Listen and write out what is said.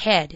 head.